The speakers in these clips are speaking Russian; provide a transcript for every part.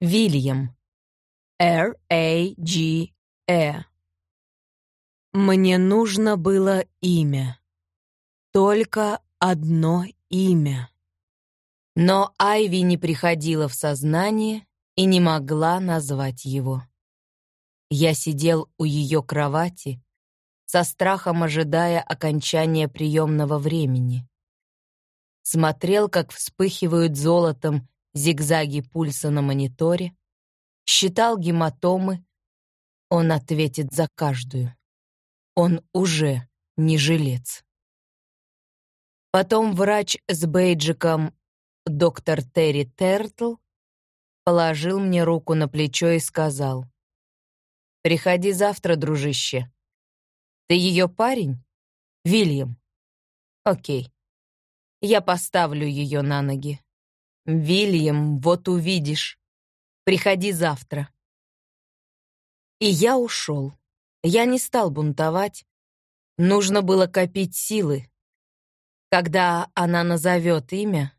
Вильям. R-A-G-E. Мне нужно было имя. Только одно имя. Но Айви не приходила в сознание и не могла назвать его. Я сидел у ее кровати, со страхом ожидая окончания приемного времени. Смотрел, как вспыхивают золотом зигзаги пульса на мониторе, считал гематомы. Он ответит за каждую. Он уже не жилец. Потом врач с бейджиком доктор Терри Тертл положил мне руку на плечо и сказал, «Приходи завтра, дружище. Ты ее парень? Вильям? Окей. Я поставлю ее на ноги. Вильям, вот увидишь. Приходи завтра. И я ушел. Я не стал бунтовать. Нужно было копить силы. Когда она назовет имя,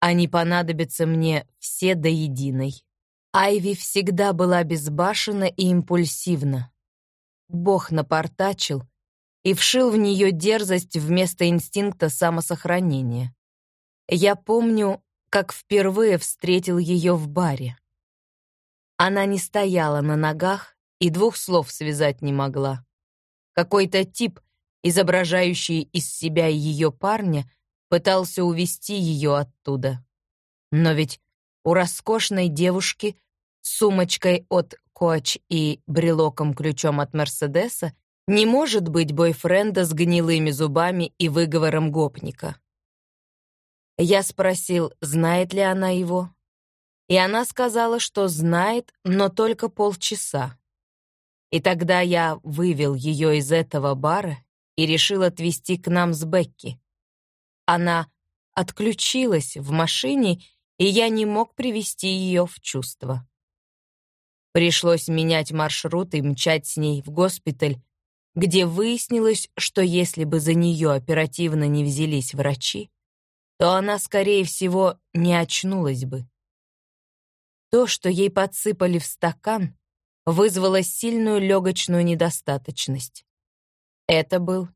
они понадобятся мне все до единой. Айви всегда была безбашена и импульсивна. Бог напортачил и вшил в нее дерзость вместо инстинкта самосохранения. Я помню, как впервые встретил ее в баре. Она не стояла на ногах и двух слов связать не могла. Какой-то тип, изображающий из себя ее парня, пытался увести ее оттуда. Но ведь у роскошной девушки с сумочкой от Коч и брелоком-ключом от Мерседеса не может быть бойфренда с гнилыми зубами и выговором гопника. Я спросил, знает ли она его, и она сказала, что знает, но только полчаса. И тогда я вывел ее из этого бара и решил отвезти к нам с Бекки. Она отключилась в машине, и я не мог привести ее в чувство. Пришлось менять маршрут и мчать с ней в госпиталь, где выяснилось, что если бы за нее оперативно не взялись врачи, то она, скорее всего, не очнулась бы. То, что ей подсыпали в стакан, вызвало сильную легочную недостаточность. Это был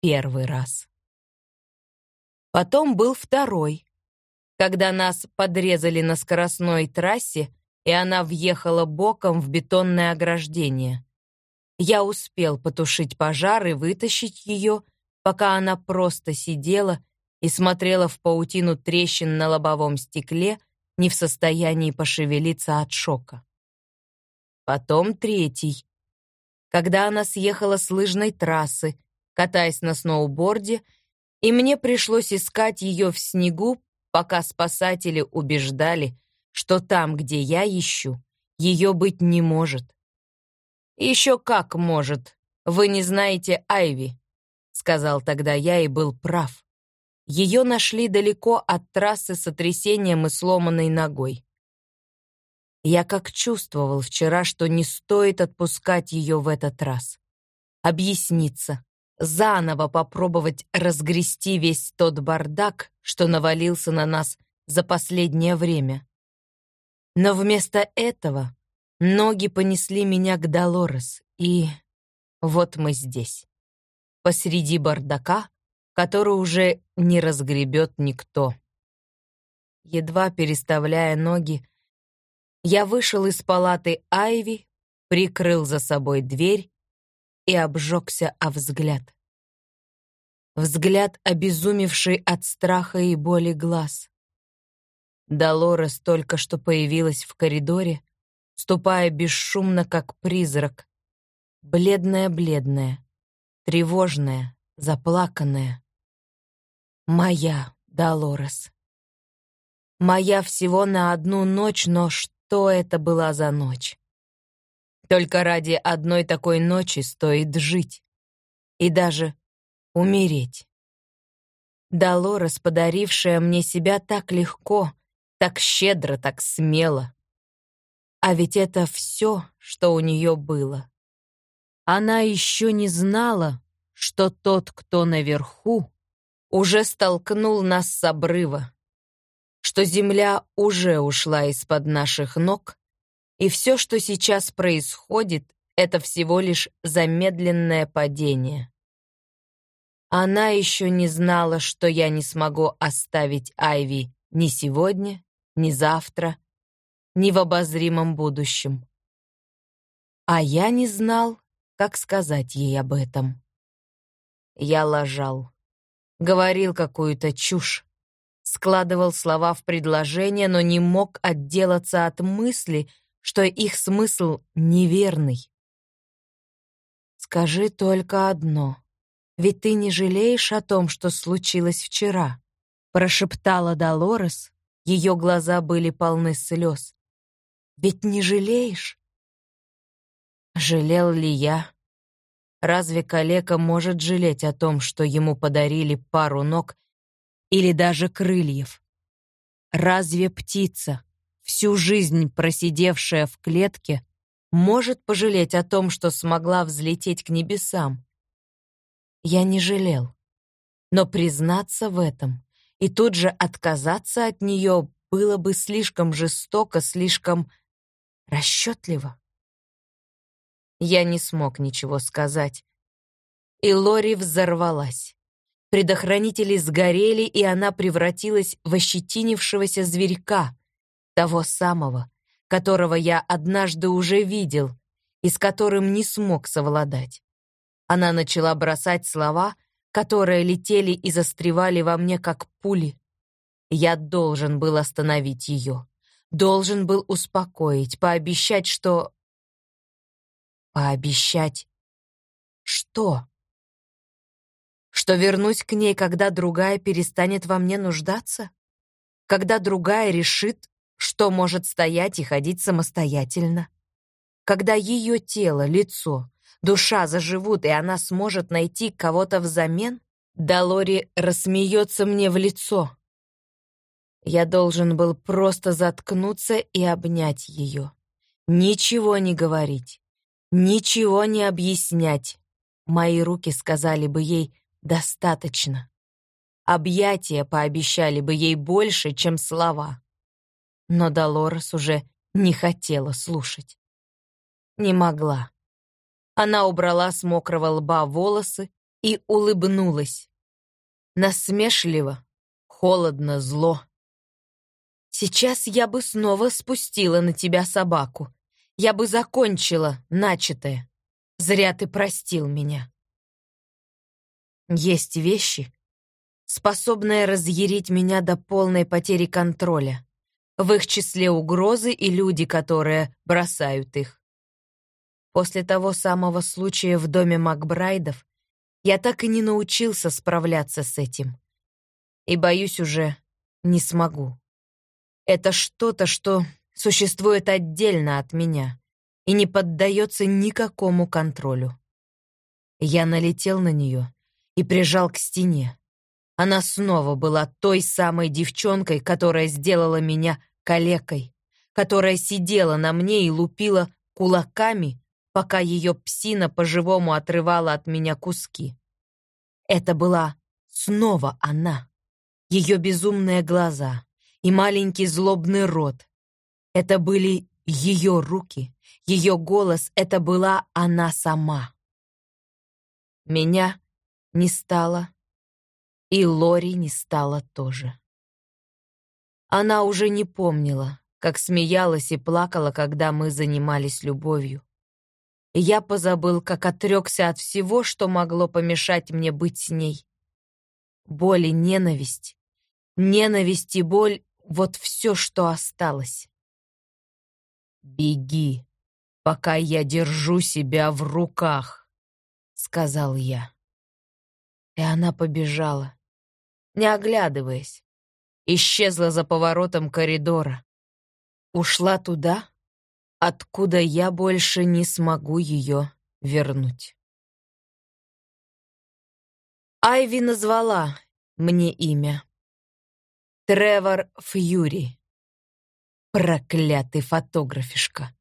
первый раз. Потом был второй, когда нас подрезали на скоростной трассе и она въехала боком в бетонное ограждение. Я успел потушить пожар и вытащить ее, пока она просто сидела и смотрела в паутину трещин на лобовом стекле, не в состоянии пошевелиться от шока. Потом третий. Когда она съехала с лыжной трассы, катаясь на сноуборде, и мне пришлось искать ее в снегу, пока спасатели убеждали, что там, где я ищу, ее быть не может. «Еще как может. Вы не знаете Айви», — сказал тогда я и был прав. Ее нашли далеко от трассы с сотрясением и сломанной ногой. Я как чувствовал вчера, что не стоит отпускать ее в этот раз. Объясниться, заново попробовать разгрести весь тот бардак, что навалился на нас за последнее время. Но вместо этого ноги понесли меня к Долорес, и вот мы здесь, посреди бардака, который уже не разгребет никто. Едва переставляя ноги, я вышел из палаты Айви, прикрыл за собой дверь и обжегся о взгляд. Взгляд, обезумевший от страха и боли глаз. Долорес только что появилась в коридоре, ступая бесшумно, как призрак. Бледная-бледная, тревожная, заплаканная. Моя Долорес. Моя всего на одну ночь, но что это была за ночь? Только ради одной такой ночи стоит жить. И даже умереть. Долорес, подарившая мне себя так легко, так щедро, так смело. А ведь это все, что у нее было. Она еще не знала, что тот, кто наверху, уже столкнул нас с обрыва, что земля уже ушла из-под наших ног, И все, что сейчас происходит, это всего лишь замедленное падение. Она еще не знала, что я не смогу оставить Айви ни сегодня, ни завтра, ни в обозримом будущем. А я не знал, как сказать ей об этом. Я лажал, говорил какую-то чушь, складывал слова в предложение, но не мог отделаться от мысли, что их смысл неверный. «Скажи только одно. Ведь ты не жалеешь о том, что случилось вчера?» прошептала Долорес. Ее глаза были полны слез. «Ведь не жалеешь?» Жалел ли я? Разве калека может жалеть о том, что ему подарили пару ног или даже крыльев? Разве птица, всю жизнь просидевшая в клетке, может пожалеть о том, что смогла взлететь к небесам? Я не жалел. Но признаться в этом и тут же отказаться от нее было бы слишком жестоко, слишком расчетливо. Я не смог ничего сказать. И Лори взорвалась. Предохранители сгорели, и она превратилась в ощетинившегося зверька, того самого, которого я однажды уже видел и с которым не смог совладать. Она начала бросать слова, которые летели и застревали во мне, как пули. Я должен был остановить ее, должен был успокоить, пообещать, что... Пообещать... Что? Что вернусь к ней, когда другая перестанет во мне нуждаться? Когда другая решит, что может стоять и ходить самостоятельно. Когда ее тело, лицо, душа заживут, и она сможет найти кого-то взамен, Долори рассмеется мне в лицо. Я должен был просто заткнуться и обнять ее. Ничего не говорить, ничего не объяснять. Мои руки сказали бы ей «достаточно». Объятия пообещали бы ей больше, чем слова но Долорес уже не хотела слушать. Не могла. Она убрала с мокрого лба волосы и улыбнулась. Насмешливо, холодно, зло. «Сейчас я бы снова спустила на тебя собаку. Я бы закончила начатое. Зря ты простил меня». Есть вещи, способные разъярить меня до полной потери контроля. В их числе угрозы и люди, которые бросают их. После того самого случая в доме Макбрайдов я так и не научился справляться с этим. И, боюсь, уже не смогу. Это что-то, что существует отдельно от меня и не поддается никакому контролю. Я налетел на нее и прижал к стене. Она снова была той самой девчонкой, которая сделала меня калекой, которая сидела на мне и лупила кулаками, пока ее псина по-живому отрывала от меня куски. Это была снова она, ее безумные глаза и маленький злобный рот. Это были ее руки, ее голос, это была она сама. Меня не стало, и Лори не стало тоже. Она уже не помнила, как смеялась и плакала, когда мы занимались любовью. Я позабыл, как отрекся от всего, что могло помешать мне быть с ней. Боль и ненависть, ненависть и боль — вот все, что осталось. «Беги, пока я держу себя в руках», — сказал я. И она побежала, не оглядываясь, исчезла за поворотом коридора. Ушла туда, откуда я больше не смогу ее вернуть. Айви назвала мне имя. Тревор Фьюри. Проклятый фотографишка.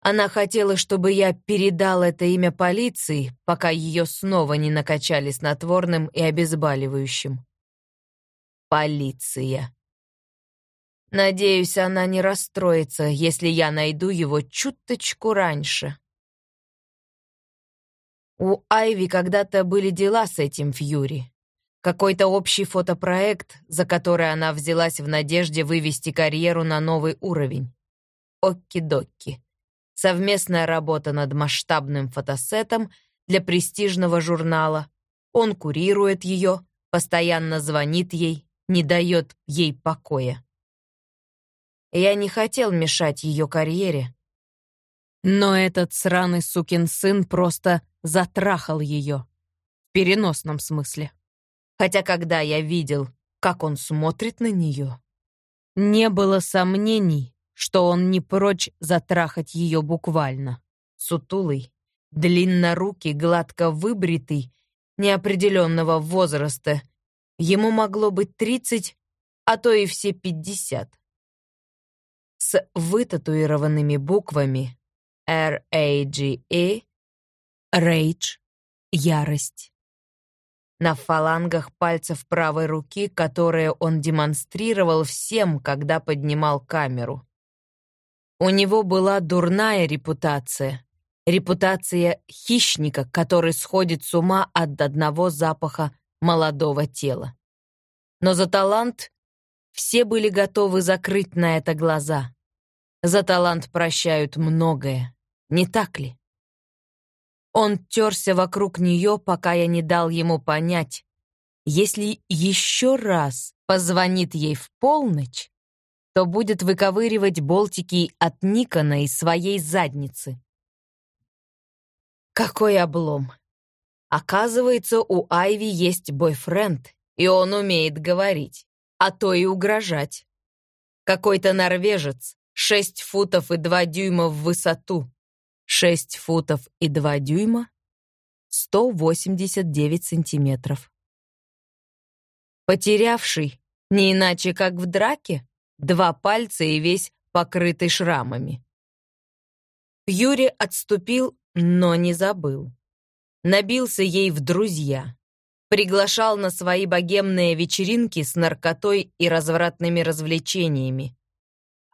Она хотела, чтобы я передал это имя полиции, пока ее снова не накачали снотворным и обезболивающим полиция. Надеюсь, она не расстроится, если я найду его чуточку раньше. У Айви когда-то были дела с этим Фьюри. Какой-то общий фотопроект, за который она взялась в надежде вывести карьеру на новый уровень. Окки-докки. Совместная работа над масштабным фотосетом для престижного журнала. Он курирует ее, постоянно звонит ей, не дает ей покоя. Я не хотел мешать ее карьере. Но этот сраный сукин сын просто затрахал ее. В переносном смысле. Хотя когда я видел, как он смотрит на нее, не было сомнений, что он не прочь затрахать ее буквально. Сутулый, длиннорукий, гладко выбритый, неопределенного возраста. Ему могло быть тридцать, а то и все пятьдесят с вытатуированными буквами R-A-G-E, Rage, ярость. На фалангах пальцев правой руки, которые он демонстрировал всем, когда поднимал камеру. У него была дурная репутация. Репутация хищника, который сходит с ума от одного запаха молодого тела. Но за талант все были готовы закрыть на это глаза. За талант прощают многое, не так ли? Он терся вокруг нее, пока я не дал ему понять. Если еще раз позвонит ей в полночь, то будет выковыривать болтики от Никона из своей задницы. Какой облом. Оказывается, у Айви есть бойфренд, и он умеет говорить, а то и угрожать. Какой-то норвежец, Шесть футов и два дюйма в высоту. Шесть футов и два дюйма — сто восемьдесят девять сантиметров. Потерявший, не иначе как в драке, два пальца и весь покрытый шрамами. Юрий отступил, но не забыл. Набился ей в друзья. Приглашал на свои богемные вечеринки с наркотой и развратными развлечениями.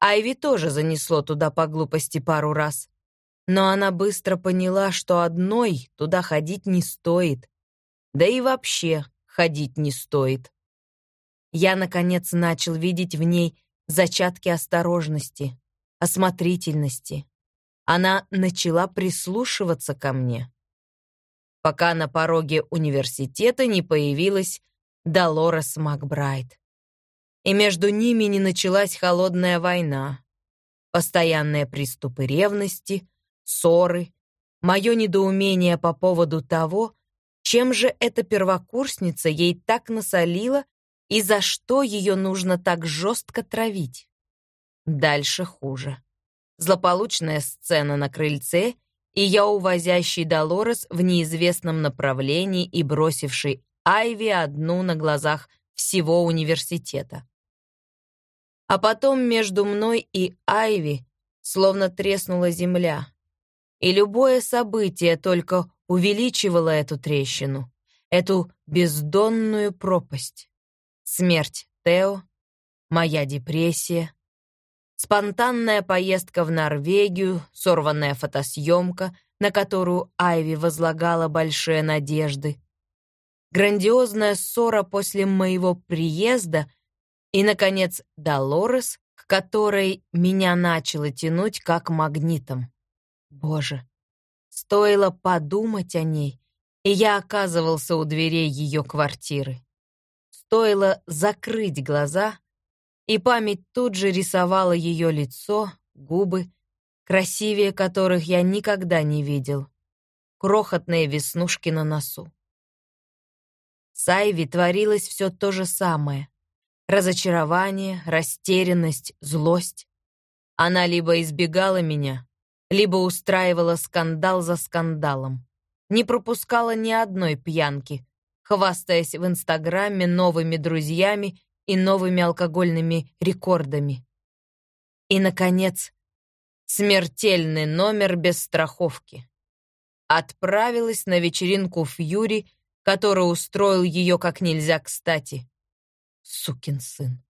Айви тоже занесло туда по глупости пару раз. Но она быстро поняла, что одной туда ходить не стоит. Да и вообще ходить не стоит. Я, наконец, начал видеть в ней зачатки осторожности, осмотрительности. Она начала прислушиваться ко мне. Пока на пороге университета не появилась Долорес Макбрайт и между ними не началась холодная война. Постоянные приступы ревности, ссоры, мое недоумение по поводу того, чем же эта первокурсница ей так насолила и за что ее нужно так жестко травить. Дальше хуже. Злополучная сцена на крыльце и я увозящий Долорес в неизвестном направлении и бросивший Айви одну на глазах всего университета. А потом между мной и Айви словно треснула земля. И любое событие только увеличивало эту трещину, эту бездонную пропасть. Смерть Тео, моя депрессия, спонтанная поездка в Норвегию, сорванная фотосъемка, на которую Айви возлагала большие надежды, грандиозная ссора после моего приезда и, наконец, Долорес, к которой меня начало тянуть как магнитом. Боже, стоило подумать о ней, и я оказывался у дверей ее квартиры. Стоило закрыть глаза, и память тут же рисовала ее лицо, губы, красивее которых я никогда не видел, крохотные веснушки на носу. С Айви творилось все то же самое. Разочарование, растерянность, злость. Она либо избегала меня, либо устраивала скандал за скандалом. Не пропускала ни одной пьянки, хвастаясь в Инстаграме новыми друзьями и новыми алкогольными рекордами. И, наконец, смертельный номер без страховки. Отправилась на вечеринку Фьюри, который устроил ее как нельзя кстати. Сукин сын.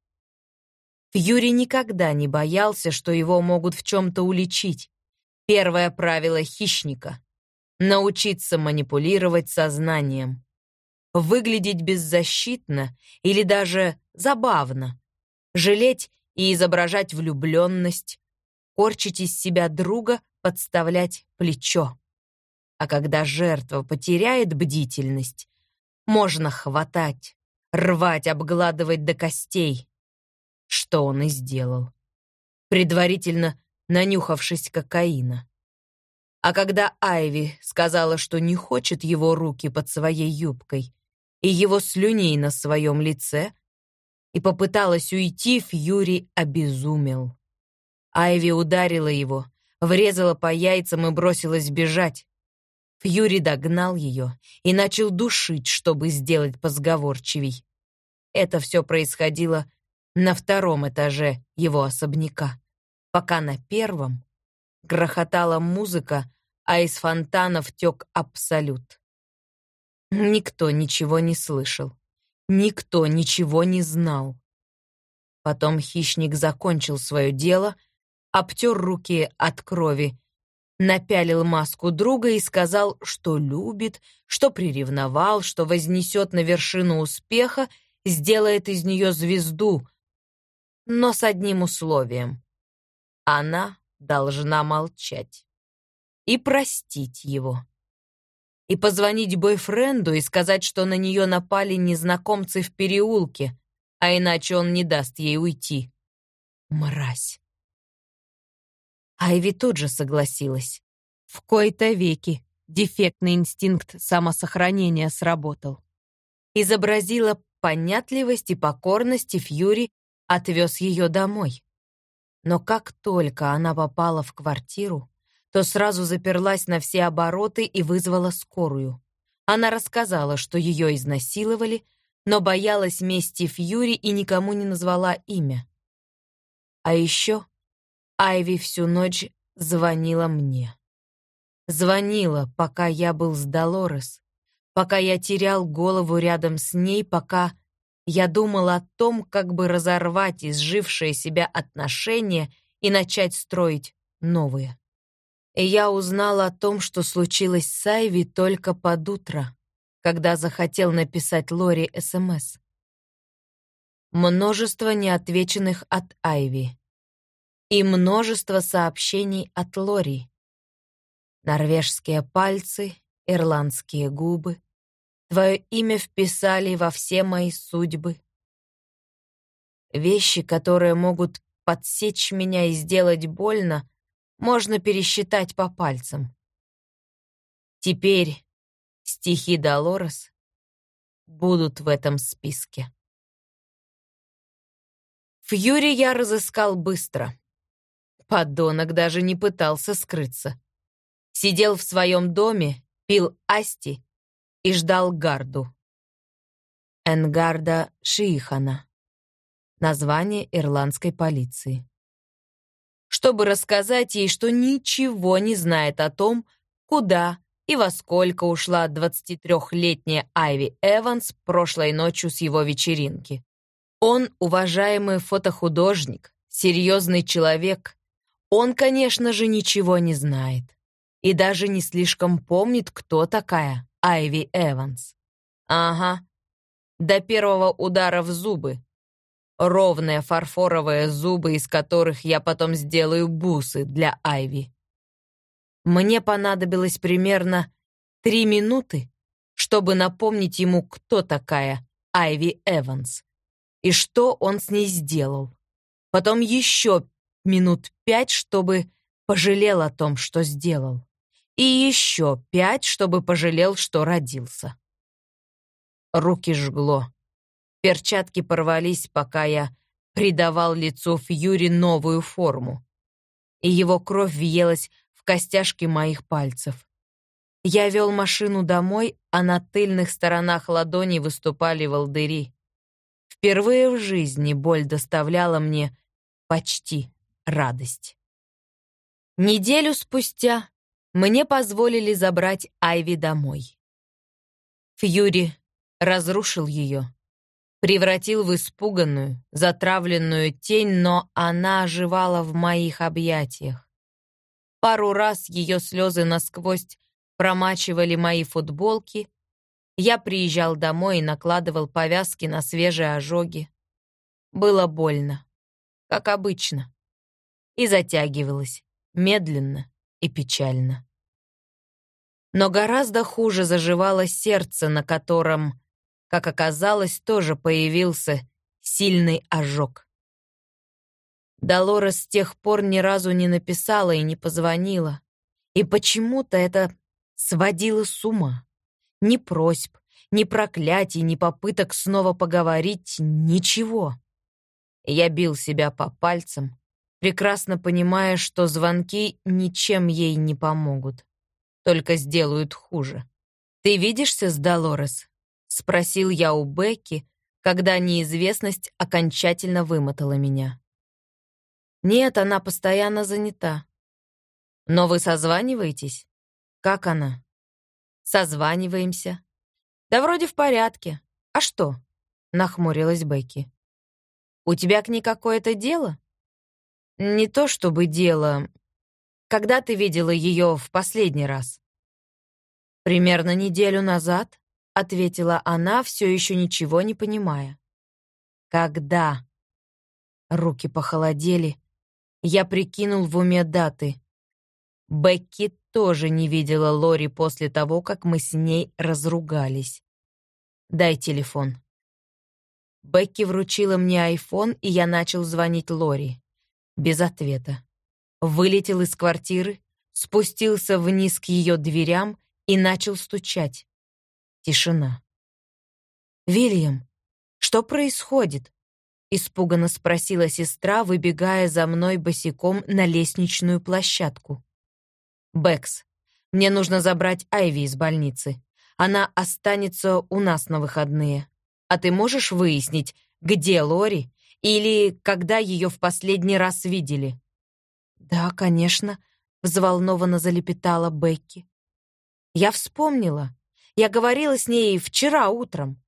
Фьюри никогда не боялся, что его могут в чем-то уличить. Первое правило хищника — научиться манипулировать сознанием. Выглядеть беззащитно или даже забавно. Жалеть и изображать влюбленность. Корчить из себя друга, подставлять плечо. А когда жертва потеряет бдительность, можно хватать, рвать, обгладывать до костей. Что он и сделал. Предварительно нанюхавшись кокаина. А когда Айви сказала, что не хочет его руки под своей юбкой и его слюней на своем лице, и попыталась уйти, Фьюри обезумел. Айви ударила его, врезала по яйцам и бросилась бежать. Фьюри догнал ее и начал душить, чтобы сделать позговорчивей. Это все происходило на втором этаже его особняка пока на первом грохотала музыка, а из фонтанов тек абсолют. Никто ничего не слышал. Никто ничего не знал. Потом хищник закончил свое дело, обтер руки от крови, напялил маску друга и сказал, что любит, что приревновал, что вознесет на вершину успеха, сделает из нее звезду, но с одним условием. Она должна молчать. И простить его. И позвонить бойфренду и сказать, что на нее напали незнакомцы в переулке, а иначе он не даст ей уйти. Мразь. Айви тут же согласилась. В кои-то веки дефектный инстинкт самосохранения сработал. Изобразила понятливость и покорность, и Фьюри отвез ее домой. Но как только она попала в квартиру, то сразу заперлась на все обороты и вызвала скорую. Она рассказала, что ее изнасиловали, но боялась мести Фьюри и никому не назвала имя. А еще Айви всю ночь звонила мне. Звонила, пока я был с Долорес, пока я терял голову рядом с ней, пока я думал о том, как бы разорвать изжившие себя отношения и начать строить новые. И я узнал о том, что случилось с Айви только под утро, когда захотел написать Лори СМС. Множество неотвеченных от Айви. И множество сообщений от Лори. Норвежские пальцы, ирландские губы, Твое имя вписали во все мои судьбы. Вещи, которые могут подсечь меня и сделать больно, можно пересчитать по пальцам. Теперь стихи Долорес будут в этом списке. Фьюри я разыскал быстро. Подонок даже не пытался скрыться. Сидел в своем доме, пил асти и ждал Гарду. Энгарда Шиихана. Название ирландской полиции. Чтобы рассказать ей, что ничего не знает о том, куда и во сколько ушла 23-летняя Айви Эванс прошлой ночью с его вечеринки. Он уважаемый фотохудожник, серьезный человек. Он, конечно же, ничего не знает. И даже не слишком помнит, кто такая Айви Эванс. Ага. До первого удара в зубы. Ровные фарфоровые зубы, из которых я потом сделаю бусы для Айви. Мне понадобилось примерно три минуты, чтобы напомнить ему, кто такая Айви Эванс и что он с ней сделал. Потом еще минут пять, чтобы пожалел о том, что сделал и еще пять, чтобы пожалел, что родился. Руки жгло. Перчатки порвались, пока я придавал лицу Фьюри новую форму. И его кровь въелась в костяшки моих пальцев. Я вел машину домой, а на тыльных сторонах ладоней выступали волдыри. Впервые в жизни боль доставляла мне почти радость. Неделю спустя мне позволили забрать Айви домой. Фьюри разрушил ее, Превратил в испуганную, затравленную тень, но она оживала в моих объятиях. Пару раз ее слезы насквозь промачивали мои футболки. Я приезжал домой и накладывал повязки на свежие ожоги. Было больно, как обычно. И затягивалось, медленно и печально. Но гораздо хуже заживало сердце, на котором, как оказалось, тоже появился сильный ожог. Долорес с тех пор ни разу не написала и не позвонила. И почему-то это сводило с ума. Ни просьб, ни проклятий, ни попыток снова поговорить, ничего. Я бил себя по пальцам, прекрасно понимая, что звонки ничем ей не помогут только сделают хуже. «Ты видишься с Долорес?» — спросил я у Бекки, когда неизвестность окончательно вымотала меня. «Нет, она постоянно занята». «Но вы созваниваетесь? Как она?» «Созваниваемся». «Да вроде в порядке. А что?» — нахмурилась Бекки. «У тебя к ней какое-то дело?» «Не то чтобы дело. Когда ты видела ее в последний раз?» «Примерно неделю назад», — ответила она, все еще ничего не понимая. «Когда?» Руки похолодели. Я прикинул в уме даты. Бекки тоже не видела Лори после того, как мы с ней разругались. «Дай телефон». Бекки вручила мне айфон, и я начал звонить Лори. Без ответа вылетел из квартиры, спустился вниз к ее дверям и начал стучать. Тишина. «Вильям, что происходит?» — испуганно спросила сестра, выбегая за мной босиком на лестничную площадку. «Бэкс, мне нужно забрать Айви из больницы. Она останется у нас на выходные. А ты можешь выяснить, где Лори или когда ее в последний раз видели?» «Да, конечно», — взволнованно залепетала Бекки. «Я вспомнила. Я говорила с ней вчера утром».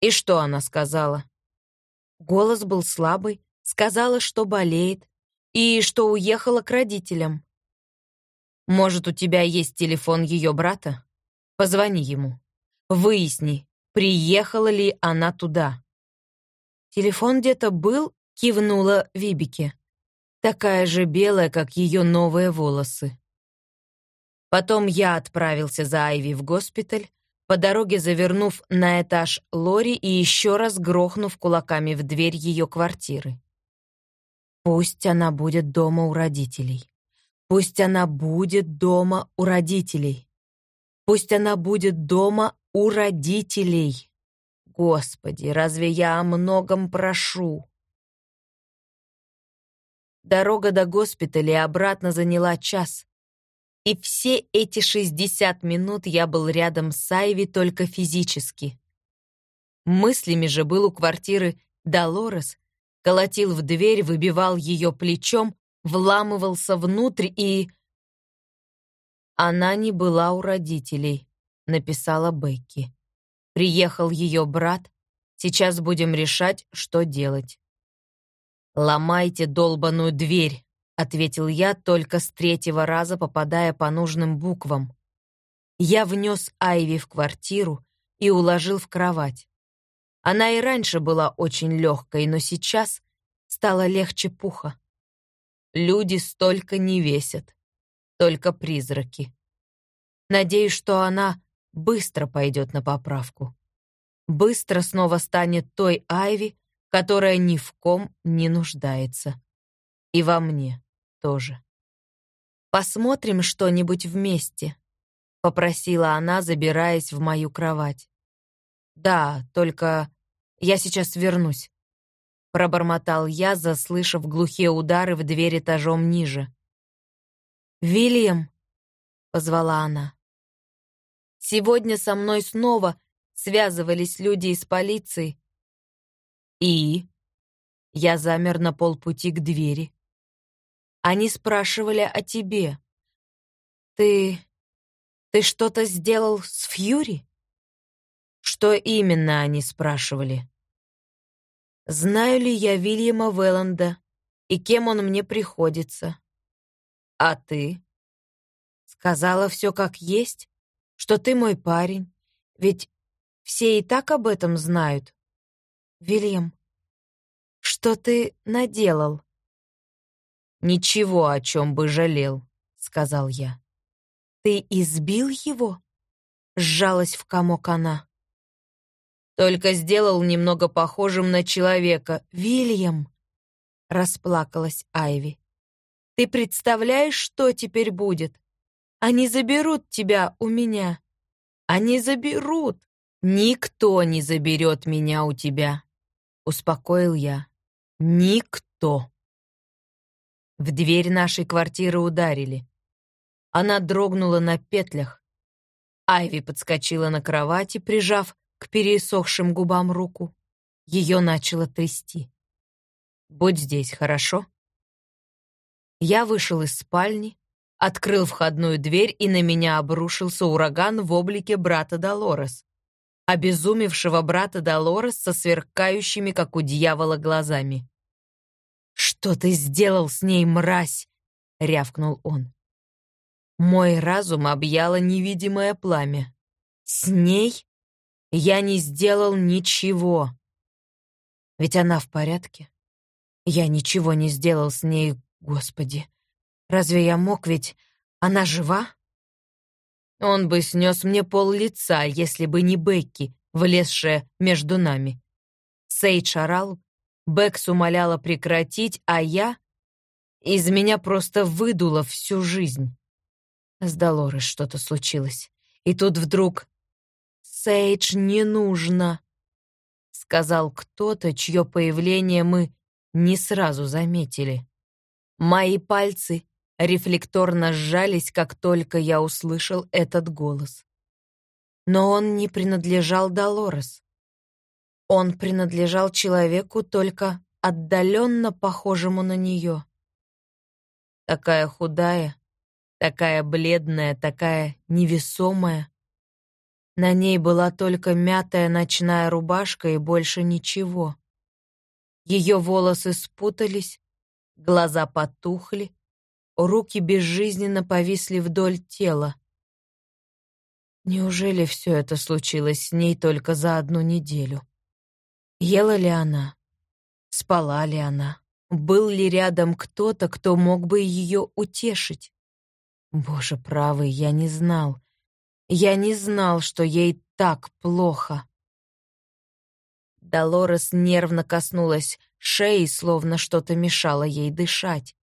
«И что она сказала?» Голос был слабый, сказала, что болеет и что уехала к родителям. «Может, у тебя есть телефон ее брата? Позвони ему. Выясни, приехала ли она туда». «Телефон где-то был?» — кивнула Вибике такая же белая, как ее новые волосы. Потом я отправился за Айви в госпиталь, по дороге завернув на этаж Лори и еще раз грохнув кулаками в дверь ее квартиры. Пусть она будет дома у родителей. Пусть она будет дома у родителей. Пусть она будет дома у родителей. Господи, разве я о многом прошу? Дорога до госпиталя и обратно заняла час. И все эти 60 минут я был рядом с Айви только физически. Мыслями же был у квартиры Долорес, колотил в дверь, выбивал ее плечом, вламывался внутрь и... «Она не была у родителей», — написала Бекки. «Приехал ее брат. Сейчас будем решать, что делать». «Ломайте долбаную дверь», — ответил я только с третьего раза, попадая по нужным буквам. Я внес Айви в квартиру и уложил в кровать. Она и раньше была очень легкой, но сейчас стала легче пуха. Люди столько не весят, только призраки. Надеюсь, что она быстро пойдет на поправку. Быстро снова станет той Айви, которая ни в ком не нуждается. И во мне тоже. «Посмотрим что-нибудь вместе», — попросила она, забираясь в мою кровать. «Да, только я сейчас вернусь», — пробормотал я, заслышав глухие удары в дверь этажом ниже. «Вильям», — позвала она. «Сегодня со мной снова связывались люди из полиции «И?» Я замер на полпути к двери. Они спрашивали о тебе. Ты... ты что-то сделал с Фьюри? Что именно они спрашивали? знаю ли я Вильяма Велланда и кем он мне приходится. А ты? Сказала все как есть, что ты мой парень, ведь все и так об этом знают. Вильям, что ты наделал? Ничего, о чем бы жалел, сказал я. Ты избил его? Сжалась в комок она. Только сделал немного похожим на человека. Вильям, расплакалась Айви. Ты представляешь, что теперь будет? Они заберут тебя у меня. Они заберут. Никто не заберет меня у тебя, успокоил я. Никто. В дверь нашей квартиры ударили. Она дрогнула на петлях. Айви подскочила на кровати, прижав к пересохшим губам руку. Ее начало трясти. «Будь здесь, хорошо?» Я вышел из спальни, открыл входную дверь, и на меня обрушился ураган в облике брата Долорес обезумевшего брата Долорес со сверкающими, как у дьявола, глазами. «Что ты сделал с ней, мразь?» — рявкнул он. Мой разум объяло невидимое пламя. «С ней? Я не сделал ничего. Ведь она в порядке. Я ничего не сделал с ней, Господи. Разве я мог, ведь она жива?» Он бы снес мне пол лица, если бы не Бекки, влезшая между нами. Сейдж орал, Бекс умоляла прекратить, а я... Из меня просто выдуло всю жизнь. С Долорес что-то случилось. И тут вдруг... «Сейдж не нужно», — сказал кто-то, чье появление мы не сразу заметили. Мои пальцы рефлекторно сжались, как только я услышал этот голос. Но он не принадлежал Долорес. Он принадлежал человеку, только отдаленно похожему на нее. Такая худая, такая бледная, такая невесомая. На ней была только мятая ночная рубашка и больше ничего. Ее волосы спутались, глаза потухли, Руки безжизненно повисли вдоль тела. Неужели все это случилось с ней только за одну неделю? Ела ли она? Спала ли она? Был ли рядом кто-то, кто мог бы ее утешить? Боже правый, я не знал. Я не знал, что ей так плохо. Долорес нервно коснулась шеи, словно что-то мешало ей дышать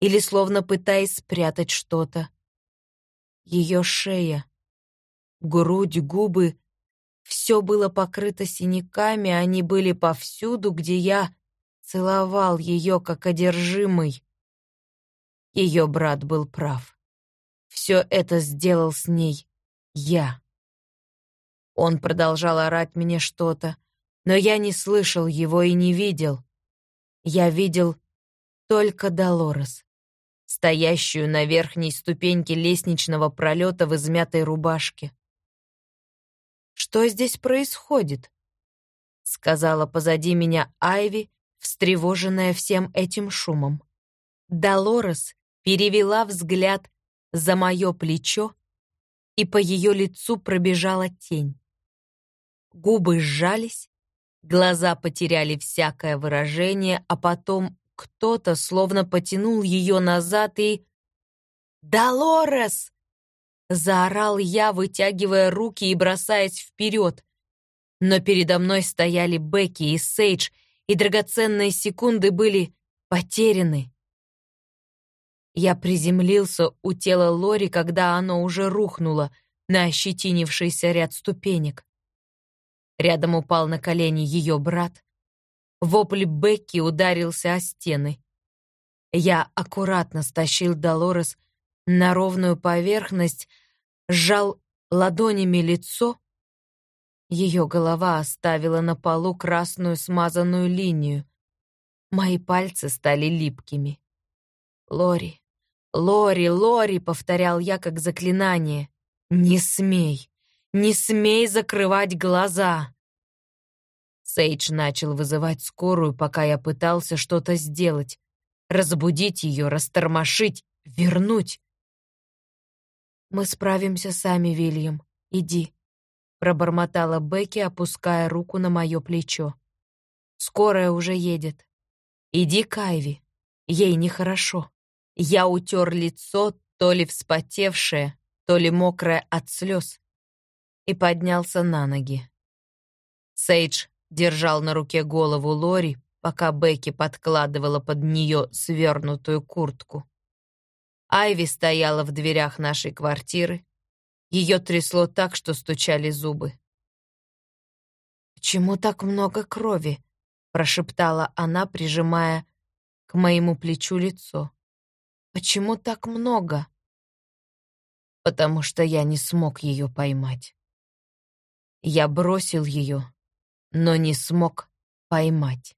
или словно пытаясь спрятать что-то. Ее шея, грудь, губы — все было покрыто синяками, они были повсюду, где я целовал ее как одержимый. Ее брат был прав. Все это сделал с ней я. Он продолжал орать мне что-то, но я не слышал его и не видел. Я видел только Долорес стоящую на верхней ступеньке лестничного пролета в измятой рубашке. «Что здесь происходит?» — сказала позади меня Айви, встревоженная всем этим шумом. Долорес перевела взгляд за мое плечо, и по ее лицу пробежала тень. Губы сжались, глаза потеряли всякое выражение, а потом кто-то словно потянул ее назад и... «Долорес!» — заорал я, вытягивая руки и бросаясь вперед. Но передо мной стояли Бекки и Сейдж, и драгоценные секунды были потеряны. Я приземлился у тела Лори, когда оно уже рухнуло на ощетинившийся ряд ступенек. Рядом упал на колени ее брат. Вопль Бекки ударился о стены. Я аккуратно стащил Долорес на ровную поверхность, сжал ладонями лицо. Ее голова оставила на полу красную смазанную линию. Мои пальцы стали липкими. «Лори, Лори, Лори!» — повторял я как заклинание. «Не смей! Не смей закрывать глаза!» Сейдж начал вызывать скорую, пока я пытался что-то сделать. Разбудить ее, растормошить, вернуть. «Мы справимся сами, Вильям. Иди», — пробормотала Бекки, опуская руку на мое плечо. «Скорая уже едет. Иди к Айви. Ей нехорошо». Я утер лицо, то ли вспотевшее, то ли мокрое от слез, и поднялся на ноги. Сейдж держал на руке голову Лори, пока Бекки подкладывала под нее свернутую куртку. Айви стояла в дверях нашей квартиры. Ее трясло так, что стучали зубы. «Почему так много крови?» — прошептала она, прижимая к моему плечу лицо. Почему так много? Потому что я не смог ее поймать. Я бросил ее, но не смог поймать.